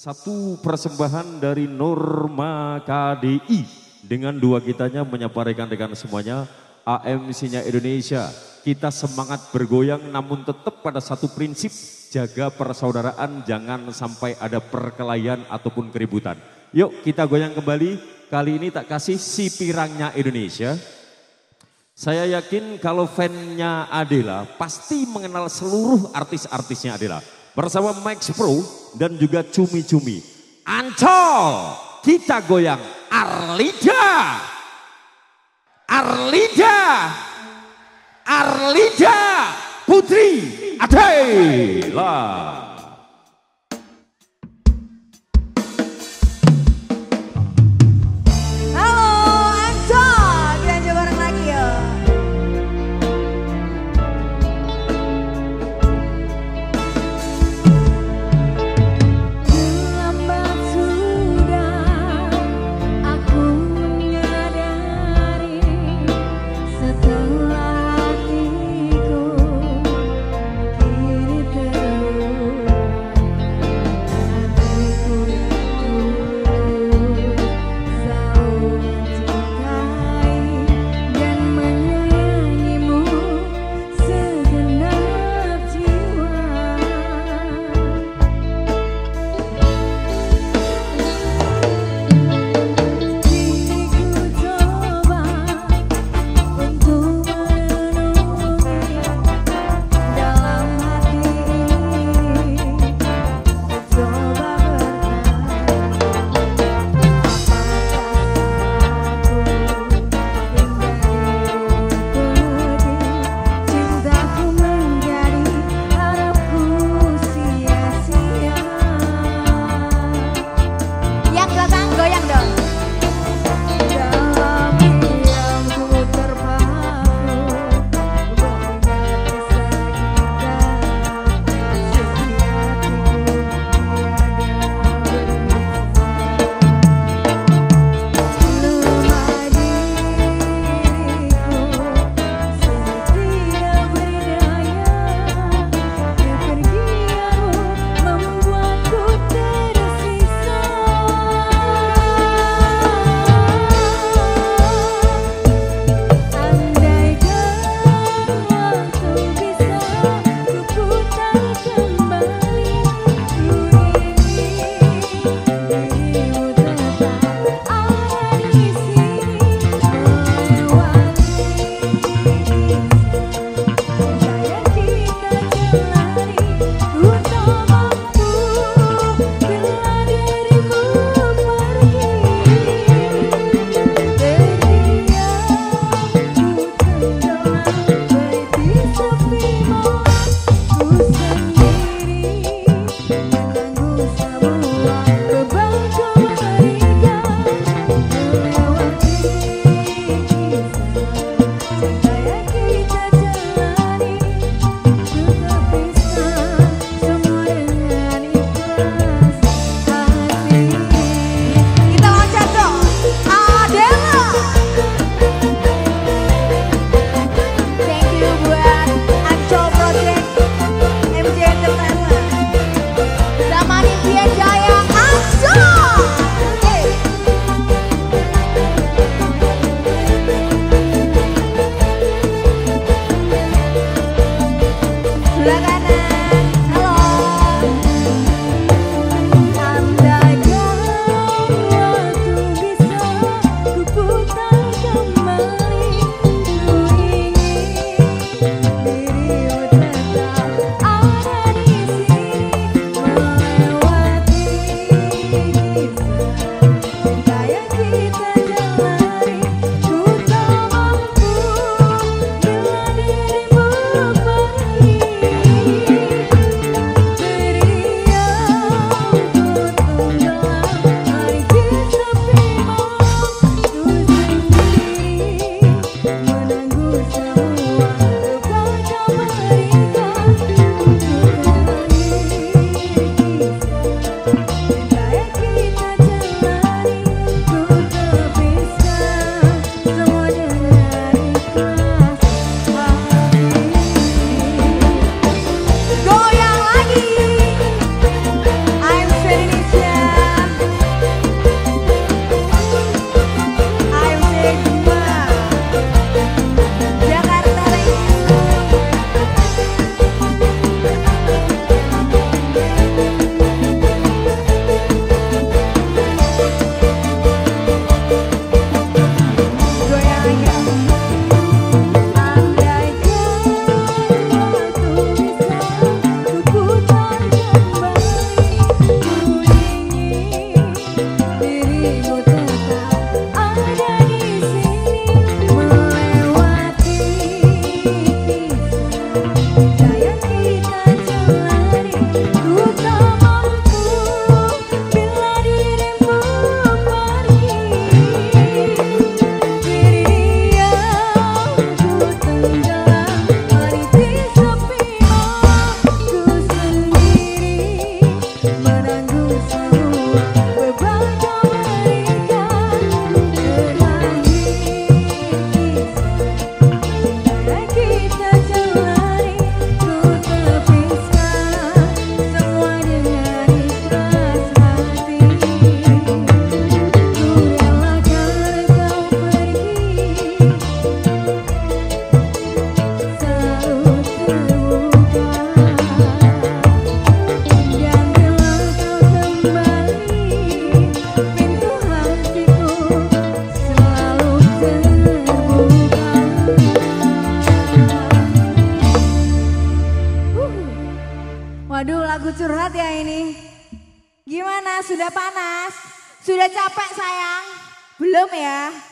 Satu persembahan dari Norma KDI dengan dua kitanya menyapa rekan-rekan semuanya AMC-nya Indonesia. Kita semangat bergoyang namun tetap pada satu prinsip jaga persaudaraan jangan sampai ada perkelahian ataupun keributan. Yuk kita goyang kembali. Kali ini tak kasih si pirangnya Indonesia. Saya yakin kalau fannya Adela pasti mengenal seluruh artis-artisnya Adela bersama Max Pro dan juga Cumi Cumi. Ancol, kita goyang Arlida. Arlida. Arlida Putri Adela. Sudah panas? Sudah capek sayang? Belum ya?